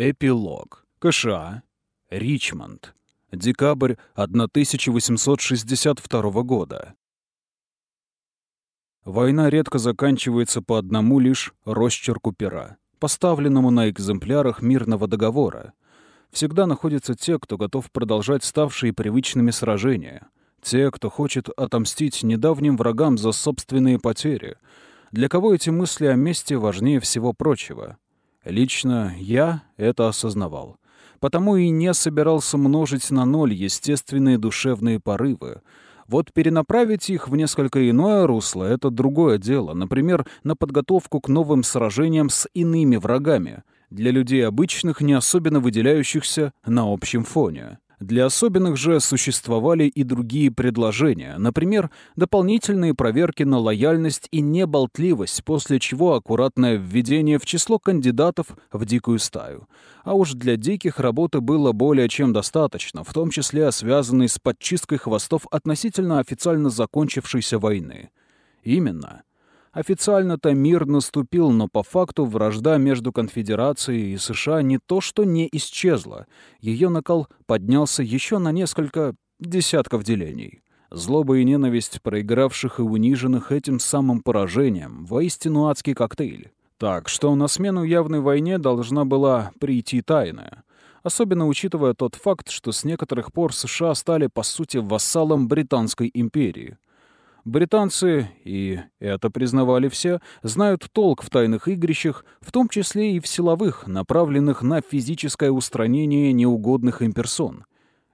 Эпилог. КША. Ричмонд. Декабрь 1862 года. Война редко заканчивается по одному лишь росчерку пера, поставленному на экземплярах мирного договора. Всегда находятся те, кто готов продолжать ставшие привычными сражения, те, кто хочет отомстить недавним врагам за собственные потери, для кого эти мысли о мести важнее всего прочего — Лично я это осознавал. Потому и не собирался множить на ноль естественные душевные порывы. Вот перенаправить их в несколько иное русло — это другое дело. Например, на подготовку к новым сражениям с иными врагами, для людей обычных, не особенно выделяющихся на общем фоне. Для особенных же существовали и другие предложения, например, дополнительные проверки на лояльность и неболтливость, после чего аккуратное введение в число кандидатов в дикую стаю. А уж для диких работы было более чем достаточно, в том числе связанной с подчисткой хвостов относительно официально закончившейся войны. Именно. Официально-то мир наступил, но по факту вражда между Конфедерацией и США не то что не исчезла, ее накал поднялся еще на несколько десятков делений. Злоба и ненависть проигравших и униженных этим самым поражением — воистину адский коктейль. Так что на смену явной войне должна была прийти тайная. Особенно учитывая тот факт, что с некоторых пор США стали, по сути, вассалом Британской империи — Британцы, и это признавали все, знают толк в тайных игрищах, в том числе и в силовых, направленных на физическое устранение неугодных им персон.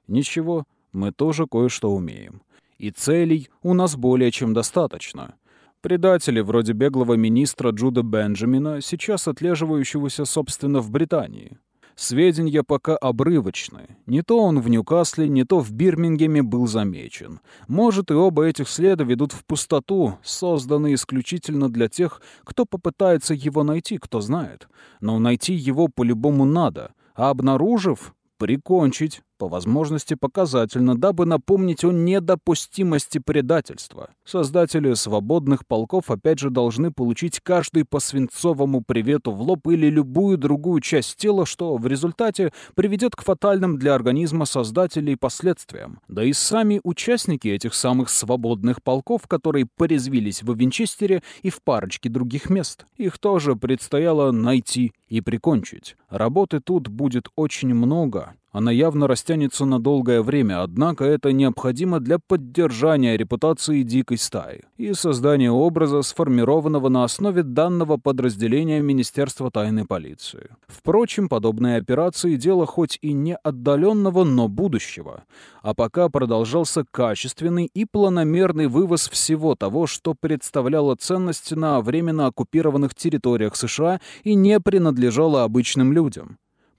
Ничего, мы тоже кое-что умеем. И целей у нас более чем достаточно. Предатели вроде беглого министра Джуда Бенджамина, сейчас отлеживающегося, собственно, в Британии. Сведения пока обрывочны. Не то он в Ньюкасле, не то в Бирмингеме был замечен. Может, и оба этих следа ведут в пустоту, созданные исключительно для тех, кто попытается его найти, кто знает. Но найти его по-любому надо, а обнаружив — прикончить по возможности показательно, дабы напомнить о недопустимости предательства. Создатели свободных полков опять же должны получить каждый по свинцовому привету в лоб или любую другую часть тела, что в результате приведет к фатальным для организма создателей последствиям. Да и сами участники этих самых свободных полков, которые порезвились в Винчестере и в парочке других мест, их тоже предстояло найти и прикончить. Работы тут будет очень много, она явно растянется на долгое время, однако это необходимо для поддержания репутации дикой стаи и создания образа, сформированного на основе данного подразделения Министерства тайной полиции. Впрочем, подобные операции — дело хоть и не отдаленного, но будущего. А пока продолжался качественный и планомерный вывоз всего того, что представляло ценность на временно оккупированных территориях США и не принадлежало обычным людям.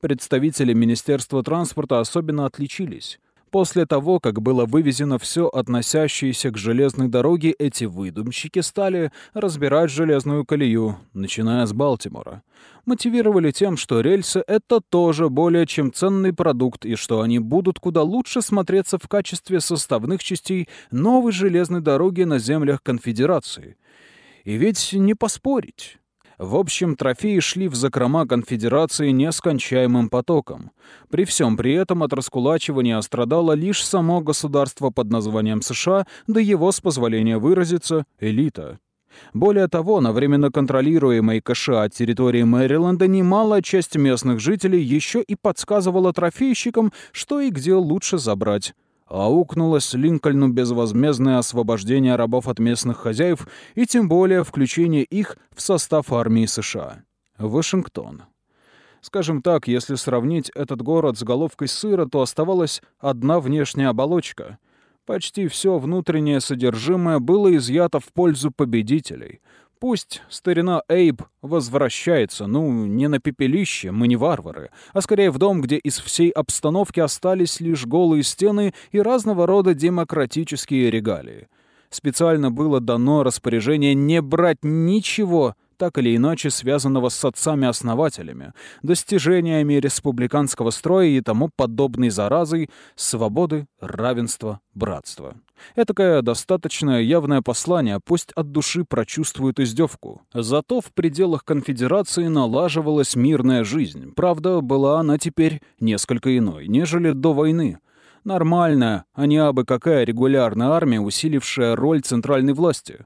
Представители Министерства транспорта особенно отличились. После того, как было вывезено все относящееся к железной дороге, эти выдумщики стали разбирать железную колею, начиная с Балтимора. Мотивировали тем, что рельсы — это тоже более чем ценный продукт, и что они будут куда лучше смотреться в качестве составных частей новой железной дороги на землях Конфедерации. И ведь не поспорить. В общем, трофеи шли в закрома конфедерации нескончаемым потоком. При всем при этом от раскулачивания страдало лишь само государство под названием США, да его, с позволения выразиться, элита. Более того, на временно контролируемой КША территории Мэриленда немалая часть местных жителей еще и подсказывала трофейщикам, что и где лучше забрать аукнулось Линкольну безвозмездное освобождение рабов от местных хозяев и тем более включение их в состав армии США. Вашингтон. Скажем так, если сравнить этот город с головкой сыра, то оставалась одна внешняя оболочка. Почти все внутреннее содержимое было изъято в пользу победителей — Пусть старина Эйб возвращается, ну, не на пепелище, мы не варвары, а скорее в дом, где из всей обстановки остались лишь голые стены и разного рода демократические регалии. Специально было дано распоряжение не брать ничего, так или иначе связанного с отцами-основателями, достижениями республиканского строя и тому подобной заразой свободы, равенства, братства. Этакое достаточно явное послание, пусть от души прочувствует издевку. Зато в пределах конфедерации налаживалась мирная жизнь. Правда, была она теперь несколько иной, нежели до войны. Нормальная, а не абы какая регулярная армия, усилившая роль центральной власти.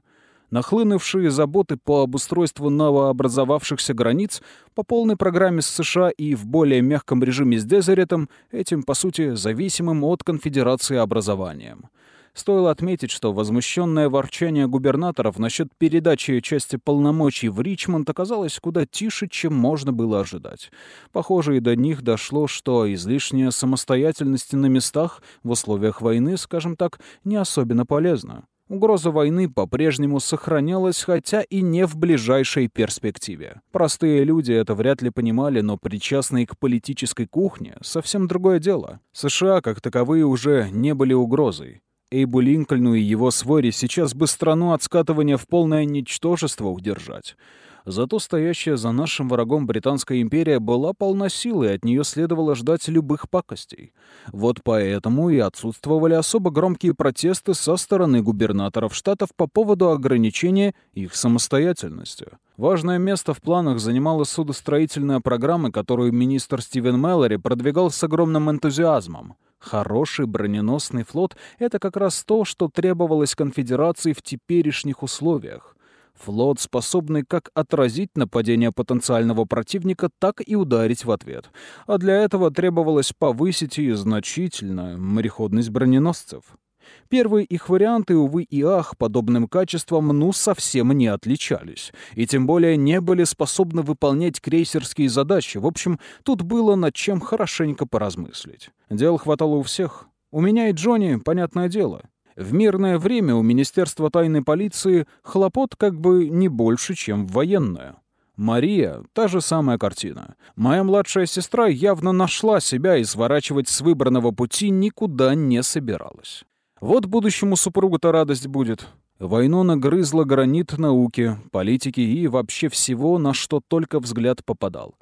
Нахлынувшие заботы по обустройству новообразовавшихся границ по полной программе с США и в более мягком режиме с Дезеретом, этим, по сути, зависимым от конфедерации образованием. Стоило отметить, что возмущенное ворчание губернаторов насчет передачи части полномочий в Ричмонд оказалось куда тише, чем можно было ожидать. Похоже, и до них дошло, что излишняя самостоятельность на местах в условиях войны, скажем так, не особенно полезна. Угроза войны по-прежнему сохранялась, хотя и не в ближайшей перспективе. Простые люди это вряд ли понимали, но причастные к политической кухне — совсем другое дело. США, как таковые, уже не были угрозой. Эйбу Линкольну и его своре сейчас бы страну от скатывания в полное ничтожество удержать. Зато стоящая за нашим врагом Британская империя была полна силы, и от нее следовало ждать любых пакостей. Вот поэтому и отсутствовали особо громкие протесты со стороны губернаторов штатов по поводу ограничения их самостоятельностью. Важное место в планах занимала судостроительная программа, которую министр Стивен Мэллори продвигал с огромным энтузиазмом. Хороший броненосный флот — это как раз то, что требовалось конфедерации в теперешних условиях. Флот, способный как отразить нападение потенциального противника, так и ударить в ответ. А для этого требовалось повысить и значительно мореходность броненосцев. Первые их варианты, увы и ах, подобным качеством ну совсем не отличались. И тем более не были способны выполнять крейсерские задачи. В общем, тут было над чем хорошенько поразмыслить. Дел хватало у всех. У меня и Джонни, понятное дело. В мирное время у Министерства тайной полиции хлопот как бы не больше, чем в военное. Мария — та же самая картина. Моя младшая сестра явно нашла себя и сворачивать с выбранного пути никуда не собиралась. Вот будущему супругу-то радость будет. Войну нагрызла гранит науки, политики и вообще всего, на что только взгляд попадал.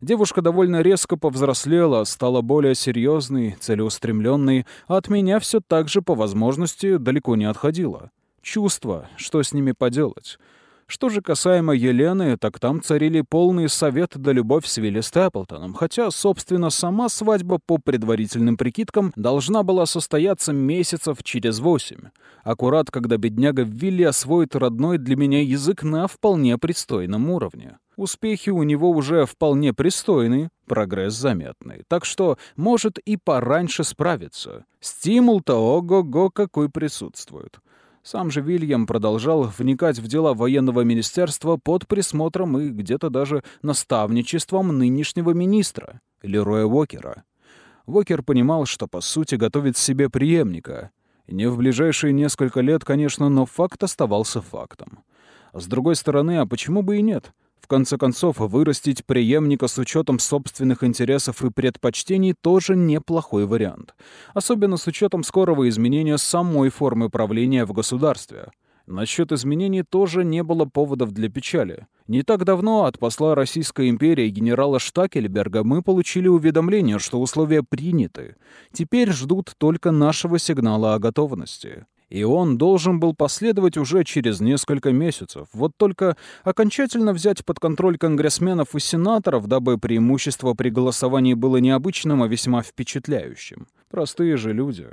Девушка довольно резко повзрослела, стала более серьезной, целеустремленной, а от меня все так же по возможности далеко не отходила. Чувства, что с ними поделать. Что же касаемо Елены, так там царили полный совет да любовь с Вилли Степлтоном, хотя, собственно, сама свадьба по предварительным прикидкам должна была состояться месяцев через восемь. Аккурат, когда бедняга Вилли освоит родной для меня язык на вполне пристойном уровне. Успехи у него уже вполне пристойные, прогресс заметный. Так что может и пораньше справиться. Стимул-то ого-го какой присутствует. Сам же Вильям продолжал вникать в дела военного министерства под присмотром и где-то даже наставничеством нынешнего министра, Лероя Уокера. Уокер понимал, что, по сути, готовит себе преемника. Не в ближайшие несколько лет, конечно, но факт оставался фактом. С другой стороны, а почему бы и нет? В конце концов, вырастить преемника с учетом собственных интересов и предпочтений тоже неплохой вариант. Особенно с учетом скорого изменения самой формы правления в государстве. Насчет изменений тоже не было поводов для печали. Не так давно от посла Российской империи генерала Штакельберга мы получили уведомление, что условия приняты. Теперь ждут только нашего сигнала о готовности и он должен был последовать уже через несколько месяцев. Вот только окончательно взять под контроль конгрессменов и сенаторов, дабы преимущество при голосовании было необычным, а весьма впечатляющим. Простые же люди.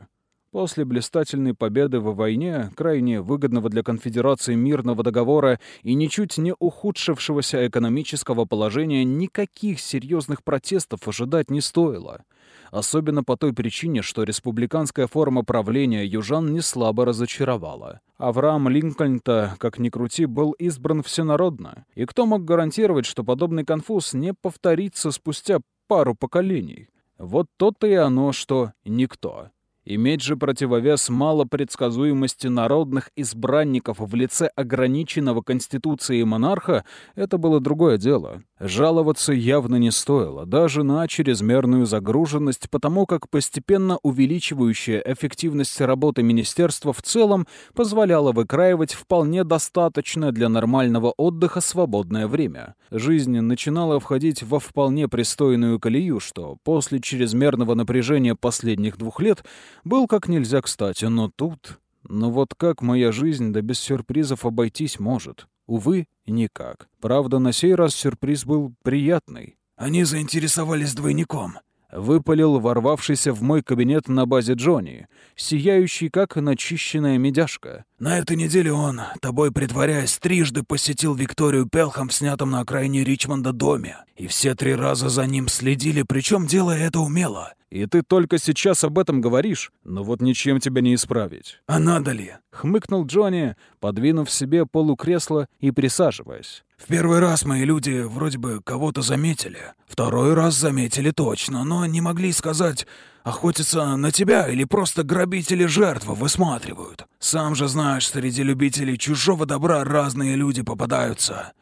После блистательной победы во войне, крайне выгодного для конфедерации мирного договора и ничуть не ухудшившегося экономического положения, никаких серьезных протестов ожидать не стоило. Особенно по той причине, что республиканская форма правления южан не слабо разочаровала. Авраам Линкольн-то, как ни крути, был избран всенародно. И кто мог гарантировать, что подобный конфуз не повторится спустя пару поколений? Вот то-то и оно, что никто. Иметь же противовес малопредсказуемости народных избранников в лице ограниченного Конституцией монарха — это было другое дело. Жаловаться явно не стоило, даже на чрезмерную загруженность, потому как постепенно увеличивающая эффективность работы министерства в целом позволяла выкраивать вполне достаточное для нормального отдыха свободное время. Жизнь начинала входить во вполне пристойную колею, что после чрезмерного напряжения последних двух лет был как нельзя кстати, но тут... Но вот как моя жизнь да без сюрпризов обойтись может? Увы, никак. Правда, на сей раз сюрприз был приятный. «Они заинтересовались двойником», — выпалил ворвавшийся в мой кабинет на базе Джонни, сияющий, как начищенная медяшка. «На этой неделе он, тобой притворяясь, трижды посетил Викторию Пелхам в снятом на окраине Ричмонда доме, и все три раза за ним следили, причем делая это умело. И ты только сейчас об этом говоришь, но вот ничем тебя не исправить. А надо ли? Хмыкнул Джонни, подвинув себе полукресло и присаживаясь. В первый раз мои люди вроде бы кого-то заметили. Второй раз заметили точно, но не могли сказать, охотятся на тебя или просто грабители жертвы высматривают. Сам же знаешь, среди любителей чужого добра разные люди попадаются.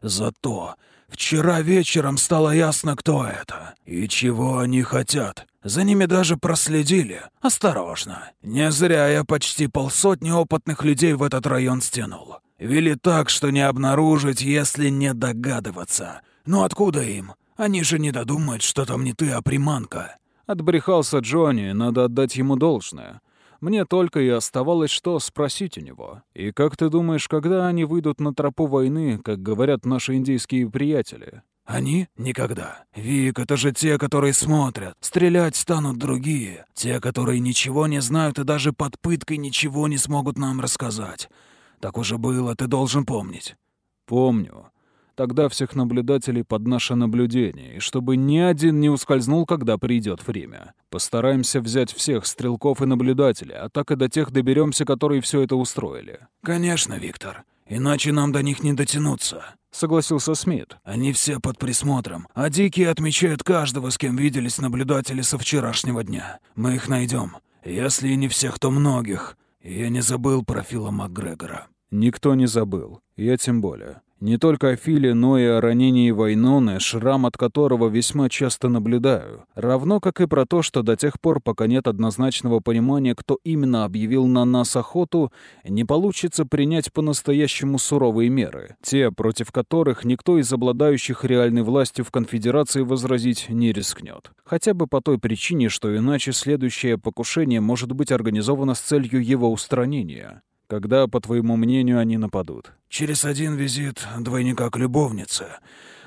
Зато вчера вечером стало ясно, кто это и чего они хотят. За ними даже проследили. Осторожно. Не зря я почти полсотни опытных людей в этот район стянул. Вели так, что не обнаружить, если не догадываться. Но откуда им? Они же не додумают, что там не ты, а приманка. Отбрехался Джонни, надо отдать ему должное. Мне только и оставалось что спросить у него. И как ты думаешь, когда они выйдут на тропу войны, как говорят наши индийские приятели? Они? Никогда. Вик, это же те, которые смотрят. Стрелять станут другие. Те, которые ничего не знают и даже под пыткой ничего не смогут нам рассказать. Так уже было, ты должен помнить. Помню. Тогда всех наблюдателей под наше наблюдение, и чтобы ни один не ускользнул, когда придет время. Постараемся взять всех стрелков и наблюдателей, а так и до тех доберемся, которые все это устроили. Конечно, Виктор. Иначе нам до них не дотянуться. — согласился Смит. «Они все под присмотром, а дикие отмечают каждого, с кем виделись наблюдатели со вчерашнего дня. Мы их найдем. Если и не всех, то многих. Я не забыл про Фила МакГрегора». «Никто не забыл. Я тем более. Не только о Филе, но и о ранении Вайноны, шрам от которого весьма часто наблюдаю. Равно как и про то, что до тех пор, пока нет однозначного понимания, кто именно объявил на нас охоту, не получится принять по-настоящему суровые меры. Те, против которых никто из обладающих реальной властью в конфедерации возразить не рискнет. Хотя бы по той причине, что иначе следующее покушение может быть организовано с целью его устранения. Когда, по твоему мнению, они нападут? Через один визит двойника к любовнице.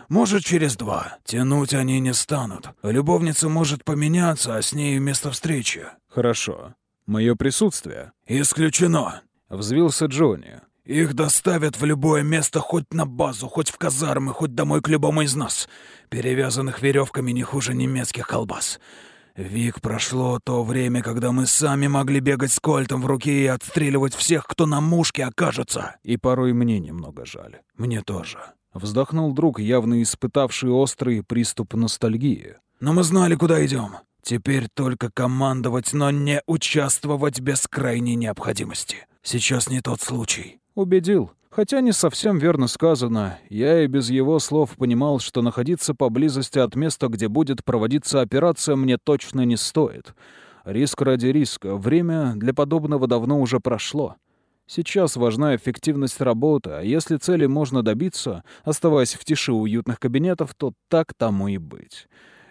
Может, через два. Тянуть они не станут. Любовница может поменяться, а с ней место встречи. Хорошо. Мое присутствие? Исключено. Взвился Джонни. Их доставят в любое место, хоть на базу, хоть в казармы, хоть домой к любому из нас. Перевязанных веревками не хуже немецких колбас. Вик, прошло то время, когда мы сами могли бегать с кольтом в руке и отстреливать всех, кто на мушке окажется. И порой мне немного жаль. Мне тоже. Вздохнул друг, явно испытавший острый приступ ностальгии. Но мы знали, куда идем. Теперь только командовать, но не участвовать без крайней необходимости. Сейчас не тот случай. Убедил. Хотя не совсем верно сказано. Я и без его слов понимал, что находиться поблизости от места, где будет проводиться операция, мне точно не стоит. Риск ради риска. Время для подобного давно уже прошло. Сейчас важна эффективность работы, а если цели можно добиться, оставаясь в тиши уютных кабинетов, то так тому и быть.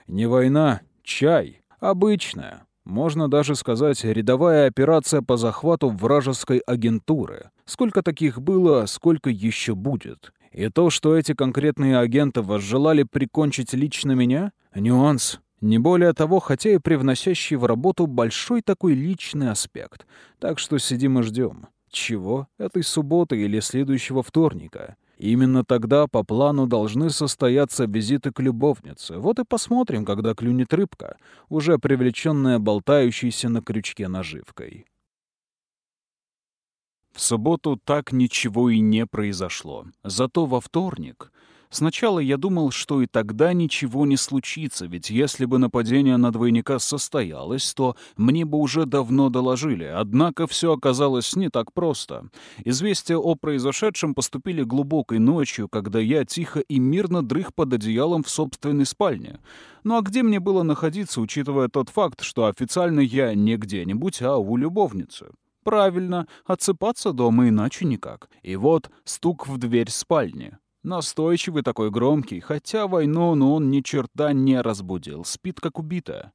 Не война, чай. Обычная. Можно даже сказать, рядовая операция по захвату вражеской агентуры. Сколько таких было, сколько еще будет. И то, что эти конкретные агенты возжелали прикончить лично меня — нюанс. Не более того, хотя и привносящий в работу большой такой личный аспект. Так что сидим и ждем. Чего? Этой субботы или следующего вторника? Именно тогда по плану должны состояться визиты к любовнице. Вот и посмотрим, когда клюнет рыбка, уже привлеченная болтающейся на крючке наживкой. В субботу так ничего и не произошло. Зато во вторник Сначала я думал, что и тогда ничего не случится, ведь если бы нападение на двойника состоялось, то мне бы уже давно доложили. Однако все оказалось не так просто. Известия о произошедшем поступили глубокой ночью, когда я тихо и мирно дрых под одеялом в собственной спальне. Ну а где мне было находиться, учитывая тот факт, что официально я не где-нибудь, а у любовницы? Правильно, отсыпаться дома иначе никак. И вот стук в дверь спальни. Настойчивый такой громкий, хотя войну но он ни черта не разбудил, спит как убитая.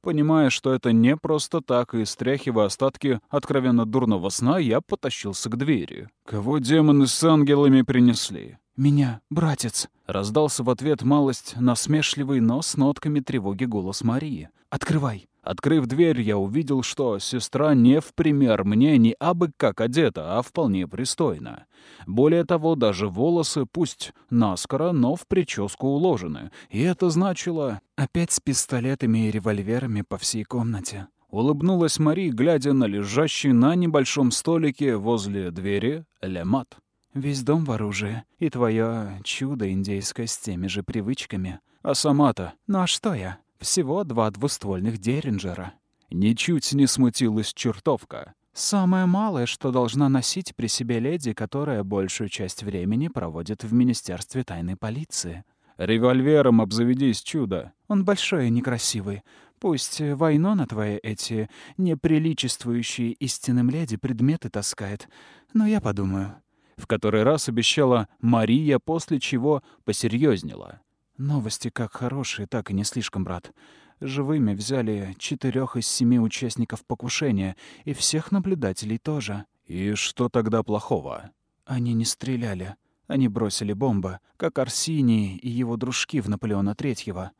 Понимая, что это не просто так, и стряхивая остатки откровенно дурного сна, я потащился к двери. Кого демоны с ангелами принесли? «Меня, братец!» — раздался в ответ малость насмешливый, но с нотками тревоги голос Марии. «Открывай!» Открыв дверь, я увидел, что сестра не в пример мне не абы как одета, а вполне пристойно. Более того, даже волосы, пусть наскоро, но в прическу уложены. И это значило... Опять с пистолетами и револьверами по всей комнате. Улыбнулась Мари, глядя на лежащий на небольшом столике возле двери лемат. «Весь дом в оружии, и твое чудо индейское с теми же привычками. А сама-то? Ну а что я? Всего два двуствольных Деринджера. Ничуть не смутилась чертовка. Самое малое, что должна носить при себе леди, которая большую часть времени проводит в Министерстве тайной полиции. Револьвером обзаведись, чудо. Он большой и некрасивый. Пусть войну на твои эти неприличествующие истинным леди предметы таскает. Но я подумаю. В который раз обещала Мария, после чего посерьезнела. Новости как хорошие, так и не слишком, брат. Живыми взяли четырех из семи участников покушения, и всех наблюдателей тоже. И что тогда плохого? Они не стреляли. Они бросили бомбы, как Арсений и его дружки в Наполеона Третьего.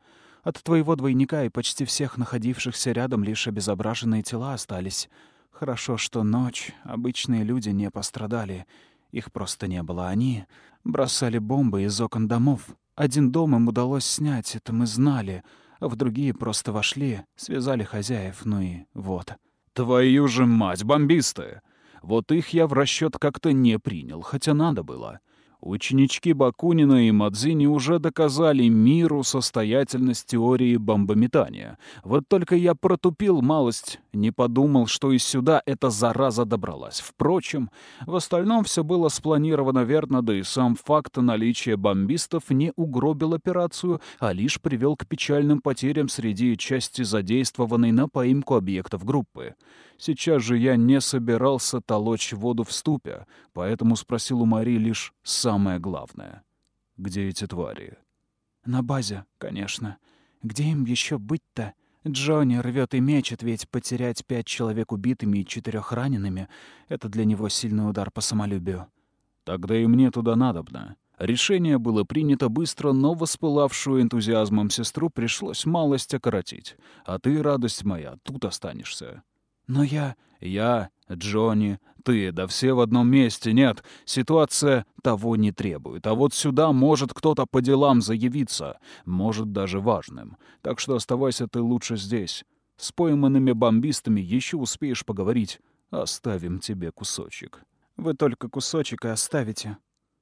От твоего двойника и почти всех находившихся рядом лишь обезображенные тела остались. Хорошо, что ночь, обычные люди не пострадали. Их просто не было. Они бросали бомбы из окон домов, один дом им удалось снять, это мы знали, а в другие просто вошли, связали хозяев, ну и вот. Твою же мать, бомбисты! Вот их я в расчет как-то не принял, хотя надо было. Ученички Бакунина и Мадзини уже доказали миру состоятельность теории бомбометания. Вот только я протупил малость, не подумал, что и сюда эта зараза добралась. Впрочем, в остальном все было спланировано верно, да и сам факт наличия бомбистов не угробил операцию, а лишь привел к печальным потерям среди части задействованной на поимку объектов группы. Сейчас же я не собирался толочь воду в ступе, поэтому спросил у Мари лишь самое главное. «Где эти твари?» «На базе, конечно. Где им еще быть-то? Джонни рвет и мечет, ведь потерять пять человек убитыми и четырех ранеными — это для него сильный удар по самолюбию». «Тогда и мне туда надобно». Решение было принято быстро, но воспылавшую энтузиазмом сестру пришлось малость окоротить. «А ты, радость моя, тут останешься». Но я... Я, Джонни, ты, да все в одном месте. Нет, ситуация того не требует. А вот сюда может кто-то по делам заявиться. Может, даже важным. Так что оставайся ты лучше здесь. С пойманными бомбистами еще успеешь поговорить. Оставим тебе кусочек. Вы только кусочек и оставите.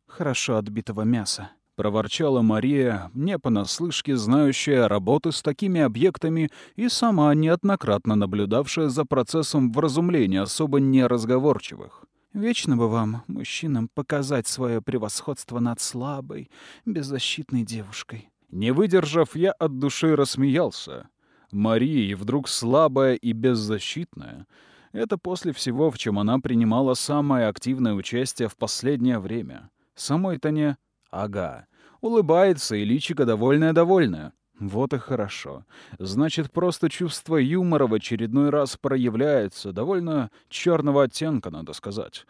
Хорошо отбитого мяса проворчала Мария, не понаслышке знающая работы с такими объектами и сама неоднократно наблюдавшая за процессом вразумления особо неразговорчивых. «Вечно бы вам, мужчинам, показать свое превосходство над слабой, беззащитной девушкой». Не выдержав, я от души рассмеялся. Мария вдруг слабая и беззащитная. Это после всего, в чем она принимала самое активное участие в последнее время. Самой-то не Ага. Улыбается, и личико довольное-довольное. Вот и хорошо. Значит, просто чувство юмора в очередной раз проявляется, довольно черного оттенка, надо сказать.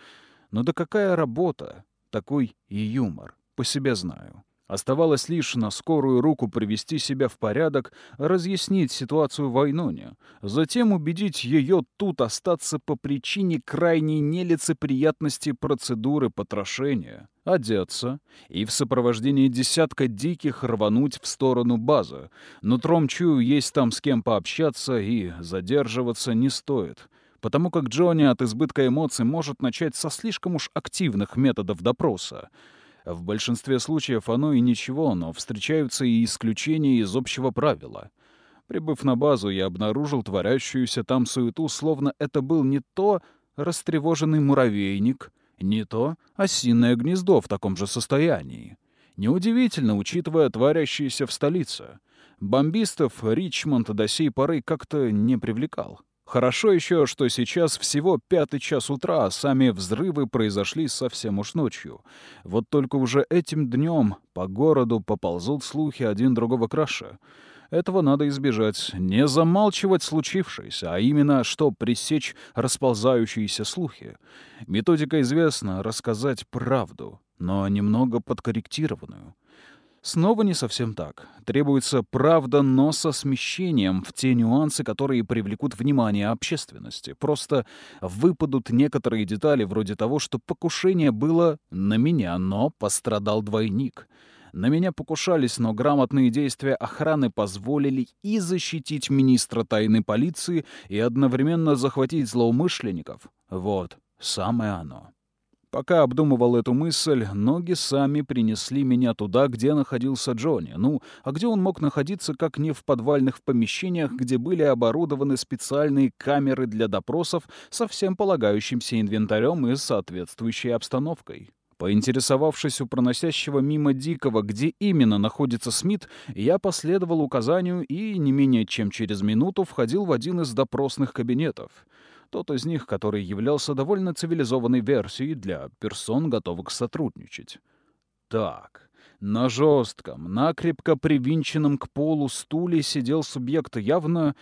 Но да какая работа, такой и юмор, по себе знаю. Оставалось лишь на скорую руку привести себя в порядок, разъяснить ситуацию Вайноне, затем убедить ее тут остаться по причине крайней нелицеприятности процедуры потрошения, одеться и в сопровождении десятка диких рвануть в сторону базы. Нутром чую, есть там с кем пообщаться и задерживаться не стоит потому как Джонни от избытка эмоций может начать со слишком уж активных методов допроса. В большинстве случаев оно и ничего, но встречаются и исключения из общего правила. Прибыв на базу, я обнаружил творящуюся там суету, словно это был не то растревоженный муравейник, не то осиное гнездо в таком же состоянии. Неудивительно, учитывая творящееся в столице. Бомбистов Ричмонд до сей поры как-то не привлекал. Хорошо еще, что сейчас всего пятый час утра, а сами взрывы произошли совсем уж ночью. Вот только уже этим днем по городу поползут слухи один другого краше. Этого надо избежать, не замалчивать случившееся, а именно, что пресечь расползающиеся слухи. Методика известна — рассказать правду, но немного подкорректированную. Снова не совсем так. Требуется правда, но со смещением в те нюансы, которые привлекут внимание общественности. Просто выпадут некоторые детали вроде того, что покушение было на меня, но пострадал двойник — на меня покушались, но грамотные действия охраны позволили и защитить министра тайной полиции, и одновременно захватить злоумышленников. Вот, самое оно. Пока обдумывал эту мысль, ноги сами принесли меня туда, где находился Джонни. Ну, а где он мог находиться, как не в подвальных помещениях, где были оборудованы специальные камеры для допросов со всем полагающимся инвентарем и соответствующей обстановкой? Поинтересовавшись у проносящего мимо Дикого, где именно находится Смит, я последовал указанию и не менее чем через минуту входил в один из допросных кабинетов. Тот из них, который являлся довольно цивилизованной версией для персон, готовых сотрудничать. Так, на жестком, накрепко привинченном к полу стуле сидел субъект явно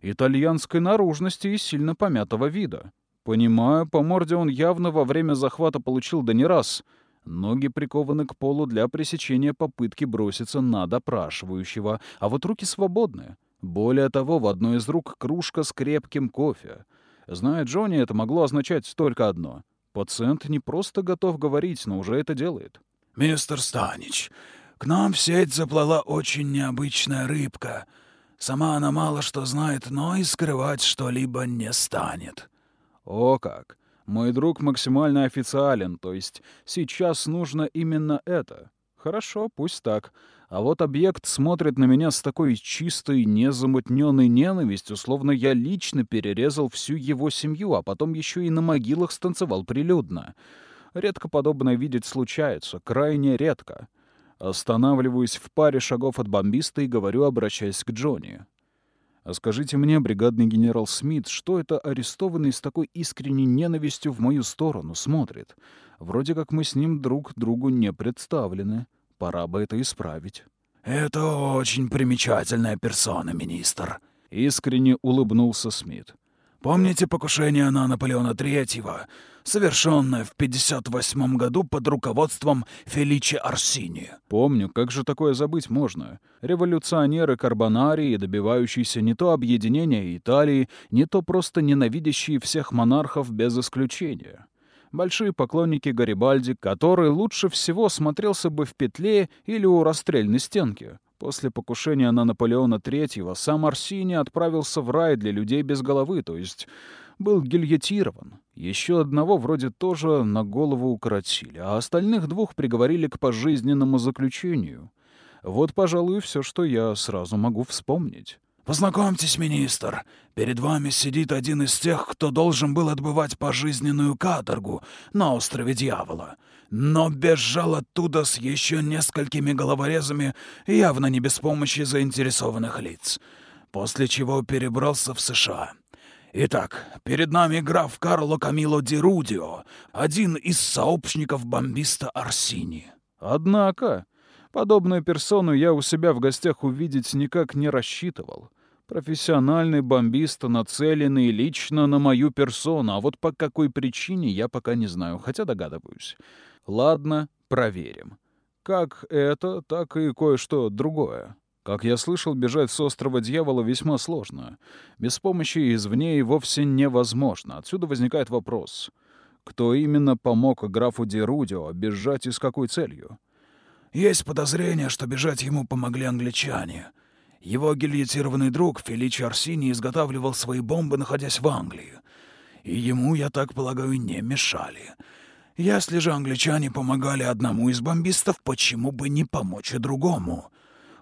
итальянской наружности и сильно помятого вида. Понимаю, по морде он явно во время захвата получил да не раз. Ноги прикованы к полу для пресечения попытки броситься на допрашивающего, а вот руки свободны. Более того, в одной из рук кружка с крепким кофе. Зная Джонни, это могло означать только одно. Пациент не просто готов говорить, но уже это делает. «Мистер Станич, к нам в сеть заплыла очень необычная рыбка. Сама она мало что знает, но и скрывать что-либо не станет». О как! Мой друг максимально официален, то есть сейчас нужно именно это. Хорошо, пусть так. А вот объект смотрит на меня с такой чистой, незамутненной ненавистью, словно я лично перерезал всю его семью, а потом еще и на могилах станцевал прилюдно. Редко подобное видеть случается, крайне редко. Останавливаюсь в паре шагов от бомбиста и говорю, обращаясь к Джонни. А скажите мне, бригадный генерал Смит, что это арестованный с такой искренней ненавистью в мою сторону смотрит? Вроде как мы с ним друг другу не представлены. Пора бы это исправить. «Это очень примечательная персона, министр», — искренне улыбнулся Смит. «Помните покушение на Наполеона Третьего, совершенное в 58 году под руководством Феличи Арсини?» «Помню, как же такое забыть можно? Революционеры Карбонарии, добивающиеся не то объединения Италии, не то просто ненавидящие всех монархов без исключения» большие поклонники Гарибальди, который лучше всего смотрелся бы в петле или у расстрельной стенки. После покушения на Наполеона III сам Арсини отправился в рай для людей без головы, то есть был гильотирован. Еще одного вроде тоже на голову укоротили, а остальных двух приговорили к пожизненному заключению. Вот, пожалуй, все, что я сразу могу вспомнить. «Познакомьтесь, министр. Перед вами сидит один из тех, кто должен был отбывать пожизненную каторгу на острове Дьявола, но бежал оттуда с еще несколькими головорезами, явно не без помощи заинтересованных лиц, после чего перебрался в США». Итак, перед нами граф Карло Камило Ди Рудио, один из сообщников бомбиста Арсини. Однако, Подобную персону я у себя в гостях увидеть никак не рассчитывал. Профессиональный бомбист, нацеленный лично на мою персону, а вот по какой причине я пока не знаю, хотя догадываюсь. Ладно, проверим. Как это, так и кое-что другое. Как я слышал, бежать с острова Дьявола весьма сложно. Без помощи извне и вовсе невозможно. Отсюда возникает вопрос. Кто именно помог графу Дерудио бежать и с какой целью? Есть подозрение, что бежать ему помогли англичане. Его гильотированный друг Феличи Арсини изготавливал свои бомбы, находясь в Англии. И ему, я так полагаю, не мешали. Если же англичане помогали одному из бомбистов, почему бы не помочь и другому?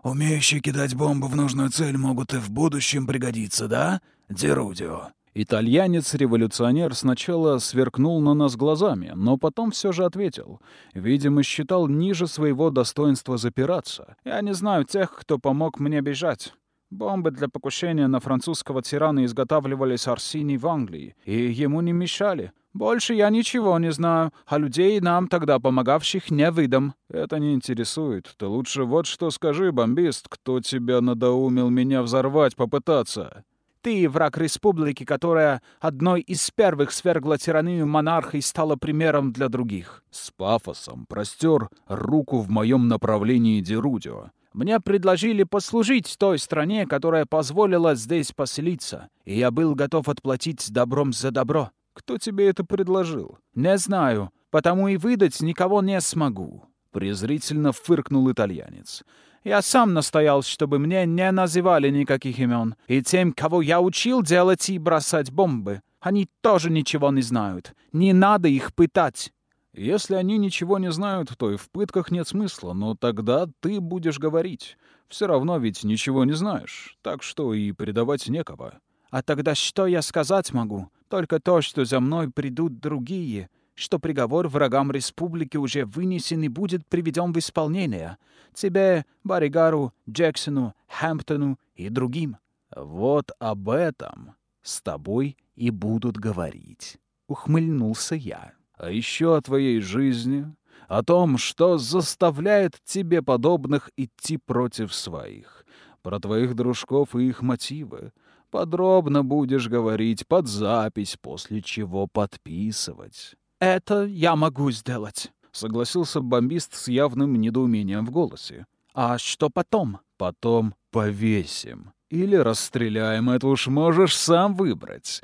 Умеющие кидать бомбы в нужную цель могут и в будущем пригодиться, да, Дерудио?» Итальянец-революционер сначала сверкнул на нас глазами, но потом все же ответил. Видимо, считал ниже своего достоинства запираться. «Я не знаю тех, кто помог мне бежать. Бомбы для покушения на французского тирана изготавливались Арсений в Англии, и ему не мешали. Больше я ничего не знаю, а людей нам тогда помогавших не выдам. Это не интересует. Ты лучше вот что скажи, бомбист, кто тебя надоумил меня взорвать попытаться? Ты враг республики, которая одной из первых свергла тиранию монарха и стала примером для других. С пафосом простер руку в моем направлении Дерудио. Мне предложили послужить той стране, которая позволила здесь поселиться, и я был готов отплатить добром за добро. Кто тебе это предложил? Не знаю, потому и выдать никого не смогу. Презрительно фыркнул итальянец. Я сам настоял, чтобы мне не называли никаких имен. И тем, кого я учил делать и бросать бомбы, они тоже ничего не знают. Не надо их пытать. Если они ничего не знают, то и в пытках нет смысла, но тогда ты будешь говорить. Все равно ведь ничего не знаешь, так что и предавать некого. А тогда что я сказать могу? Только то, что за мной придут другие, что приговор врагам республики уже вынесен и будет приведен в исполнение. Тебе, Барригару, Джексону, Хэмптону и другим. Вот об этом с тобой и будут говорить. Ухмыльнулся я а еще о твоей жизни, о том, что заставляет тебе подобных идти против своих, про твоих дружков и их мотивы. Подробно будешь говорить под запись, после чего подписывать. «Это я могу сделать», — согласился бомбист с явным недоумением в голосе. «А что потом?» «Потом повесим. Или расстреляем, это уж можешь сам выбрать.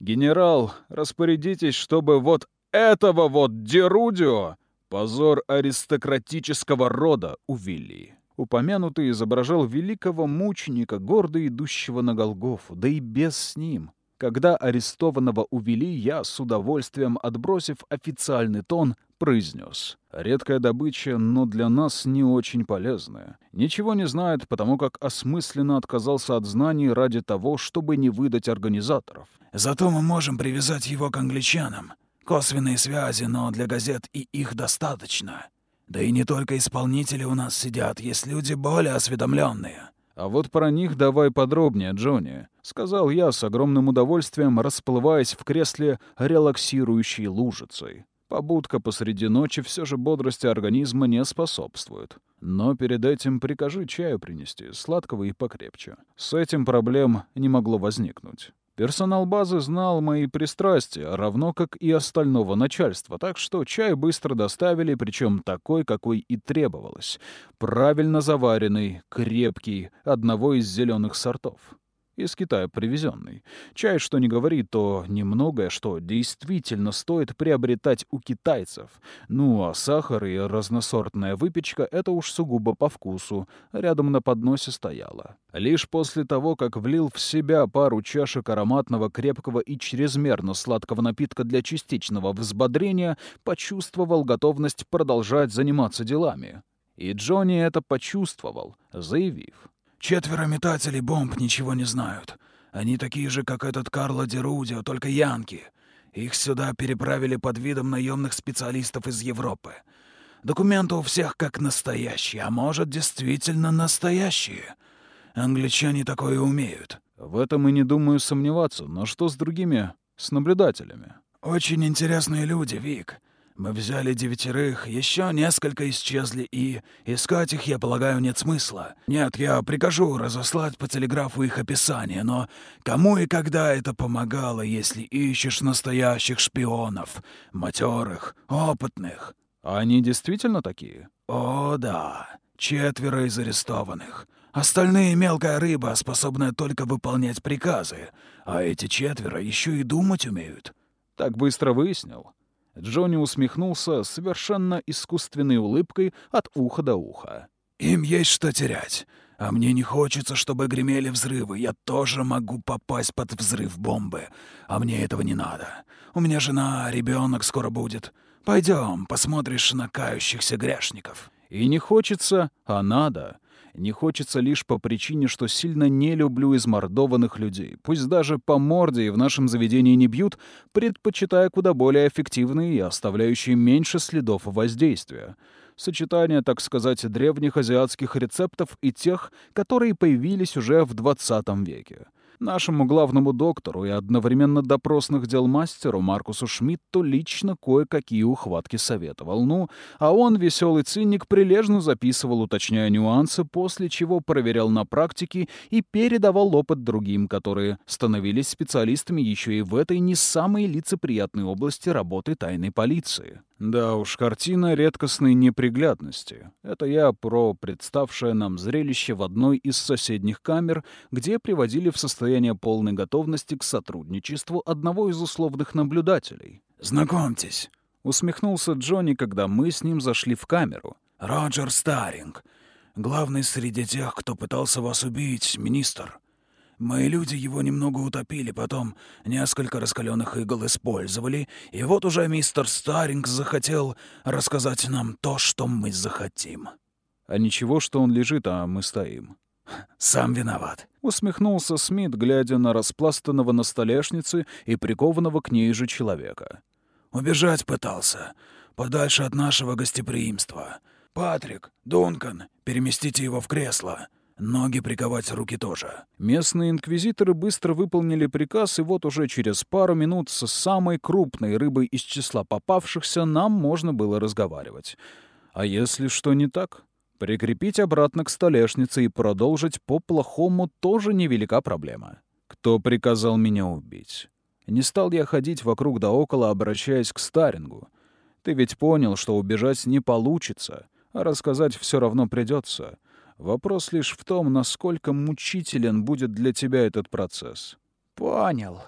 Генерал, распорядитесь, чтобы вот этого вот Дерудио позор аристократического рода увели. Упомянутый изображал великого мученика, гордо идущего на Голгофу, да и без с ним. Когда арестованного увели, я, с удовольствием отбросив официальный тон, произнес. Редкая добыча, но для нас не очень полезная. Ничего не знает, потому как осмысленно отказался от знаний ради того, чтобы не выдать организаторов. «Зато мы можем привязать его к англичанам», Косвенные связи, но для газет и их достаточно. Да и не только исполнители у нас сидят, есть люди более осведомленные. «А вот про них давай подробнее, Джонни», — сказал я с огромным удовольствием, расплываясь в кресле релаксирующей лужицей. Побудка посреди ночи все же бодрости организма не способствует. Но перед этим прикажи чаю принести, сладкого и покрепче. С этим проблем не могло возникнуть. Персонал базы знал мои пристрастия, равно как и остального начальства, так что чай быстро доставили, причем такой, какой и требовалось. Правильно заваренный, крепкий, одного из зеленых сортов из Китая привезенный. Чай, что не говори, то немногое, что действительно стоит приобретать у китайцев. Ну, а сахар и разносортная выпечка — это уж сугубо по вкусу. Рядом на подносе стояло. Лишь после того, как влил в себя пару чашек ароматного, крепкого и чрезмерно сладкого напитка для частичного взбодрения, почувствовал готовность продолжать заниматься делами. И Джонни это почувствовал, заявив. Четверо метателей бомб ничего не знают. Они такие же, как этот Карло Дерудио, только янки. Их сюда переправили под видом наемных специалистов из Европы. Документы у всех как настоящие, а может, действительно настоящие. Англичане такое умеют. В этом и не думаю сомневаться, но что с другими, с наблюдателями? Очень интересные люди, Вик. Мы взяли девятерых, еще несколько исчезли, и искать их, я полагаю, нет смысла. Нет, я прикажу разослать по телеграфу их описание, но кому и когда это помогало, если ищешь настоящих шпионов, матерых, опытных? Они действительно такие? О, да. Четверо из арестованных. Остальные — мелкая рыба, способная только выполнять приказы. А эти четверо еще и думать умеют. Так быстро выяснил. Джонни усмехнулся совершенно искусственной улыбкой от уха до уха. «Им есть что терять. А мне не хочется, чтобы гремели взрывы. Я тоже могу попасть под взрыв бомбы. А мне этого не надо. У меня жена, ребенок скоро будет. Пойдем, посмотришь на кающихся грешников». И не хочется, а надо. Не хочется лишь по причине, что сильно не люблю измордованных людей. Пусть даже по морде и в нашем заведении не бьют, предпочитая куда более эффективные и оставляющие меньше следов воздействия. Сочетание, так сказать, древних азиатских рецептов и тех, которые появились уже в 20 веке. Нашему главному доктору и одновременно допросных дел мастеру Маркусу Шмидту лично кое-какие ухватки советовал. Ну, а он, веселый циник, прилежно записывал, уточняя нюансы, после чего проверял на практике и передавал опыт другим, которые становились специалистами еще и в этой не самой лицеприятной области работы тайной полиции. Да уж, картина редкостной неприглядности. Это я про представшее нам зрелище в одной из соседних камер, где приводили в состояние полной готовности к сотрудничеству одного из условных наблюдателей. «Знакомьтесь», — усмехнулся Джонни, когда мы с ним зашли в камеру. «Роджер Старинг, главный среди тех, кто пытался вас убить, министр. Мои люди его немного утопили, потом несколько раскаленных игл использовали, и вот уже мистер Старинг захотел рассказать нам то, что мы захотим. А ничего, что он лежит, а мы стоим. «Сам виноват», — усмехнулся Смит, глядя на распластанного на столешнице и прикованного к ней же человека. «Убежать пытался, подальше от нашего гостеприимства. Патрик, Дункан, переместите его в кресло. Ноги приковать, руки тоже. Местные инквизиторы быстро выполнили приказ, и вот уже через пару минут с самой крупной рыбой из числа попавшихся нам можно было разговаривать. А если что не так? Прикрепить обратно к столешнице и продолжить по-плохому тоже невелика проблема. Кто приказал меня убить? Не стал я ходить вокруг да около, обращаясь к Старингу. Ты ведь понял, что убежать не получится, а рассказать все равно придется. Вопрос лишь в том, насколько мучителен будет для тебя этот процесс. Понял.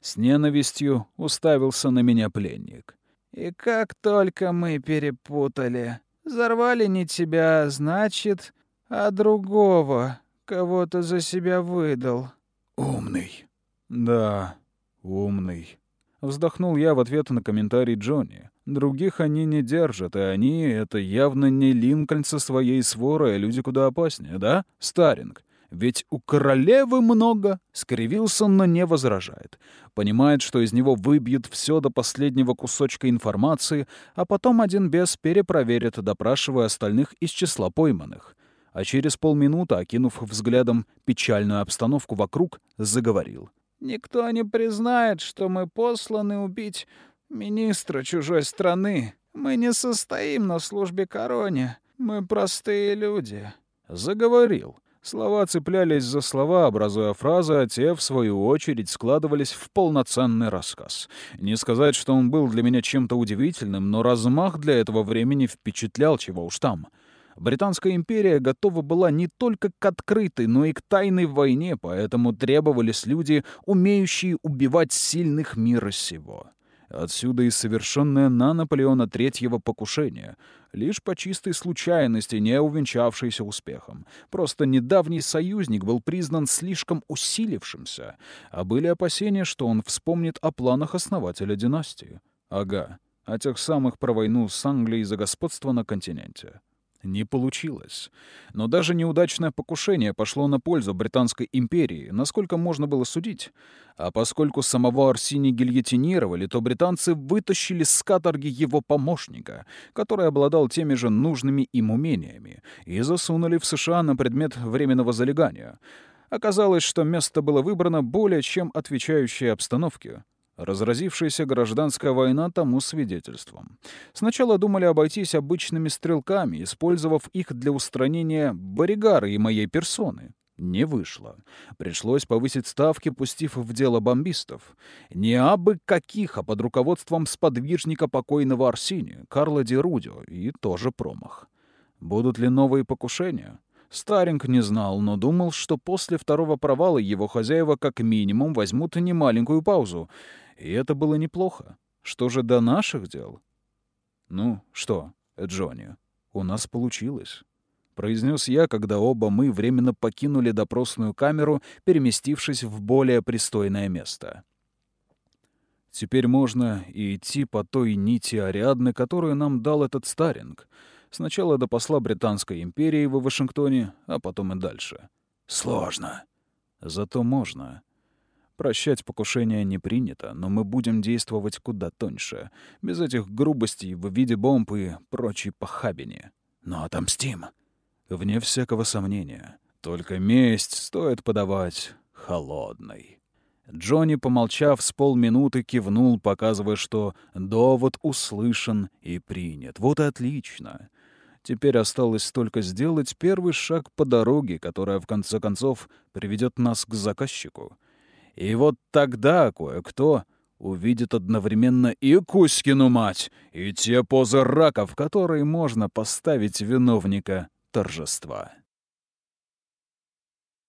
С ненавистью уставился на меня пленник. И как только мы перепутали. Взорвали не тебя, значит, а другого, кого то за себя выдал. Умный. Да, умный. Вздохнул я в ответ на комментарий Джонни. Других они не держат, и они — это явно не Линкольн со своей сворой, а люди куда опаснее, да, Старинг? Ведь у королевы много. Скривился, но не возражает. Понимает, что из него выбьют все до последнего кусочка информации, а потом один бес перепроверит, допрашивая остальных из числа пойманных. А через полминуты, окинув взглядом печальную обстановку вокруг, заговорил. «Никто не признает, что мы посланы убить министра чужой страны. Мы не состоим на службе короне. Мы простые люди». Заговорил. Слова цеплялись за слова, образуя фразы, а те, в свою очередь, складывались в полноценный рассказ. Не сказать, что он был для меня чем-то удивительным, но размах для этого времени впечатлял, чего уж там. Британская империя готова была не только к открытой, но и к тайной войне, поэтому требовались люди, умеющие убивать сильных мира сего. Отсюда и совершенное на Наполеона Третьего покушение, лишь по чистой случайности, не увенчавшееся успехом. Просто недавний союзник был признан слишком усилившимся, а были опасения, что он вспомнит о планах основателя династии. Ага, о тех самых про войну с Англией за господство на континенте. Не получилось. Но даже неудачное покушение пошло на пользу Британской империи, насколько можно было судить. А поскольку самого Арсини гильотинировали, то британцы вытащили с каторги его помощника, который обладал теми же нужными им умениями, и засунули в США на предмет временного залегания. Оказалось, что место было выбрано более чем отвечающее обстановке. Разразившаяся гражданская война тому свидетельством. Сначала думали обойтись обычными стрелками, использовав их для устранения Боригара и моей персоны. Не вышло. Пришлось повысить ставки, пустив в дело бомбистов. Не абы каких, а под руководством сподвижника покойного Арсини, Карла Ди Рудио, и тоже промах. Будут ли новые покушения? Старинг не знал, но думал, что после второго провала его хозяева как минимум возьмут немаленькую паузу и это было неплохо. Что же до наших дел? Ну, что, Джонни, у нас получилось. Произнес я, когда оба мы временно покинули допросную камеру, переместившись в более пристойное место. Теперь можно и идти по той нити Ариадны, которую нам дал этот старинг. Сначала до посла Британской империи в Вашингтоне, а потом и дальше. Сложно. Зато можно. Прощать покушение не принято, но мы будем действовать куда тоньше, без этих грубостей в виде бомб и прочей похабени. Но отомстим. Вне всякого сомнения. Только месть стоит подавать холодной. Джонни, помолчав с полминуты, кивнул, показывая, что довод услышан и принят. Вот и отлично. Теперь осталось только сделать первый шаг по дороге, которая, в конце концов, приведет нас к заказчику. И вот тогда кое-кто увидит одновременно и Кузькину мать, и те позы раков, которые можно поставить виновника торжества.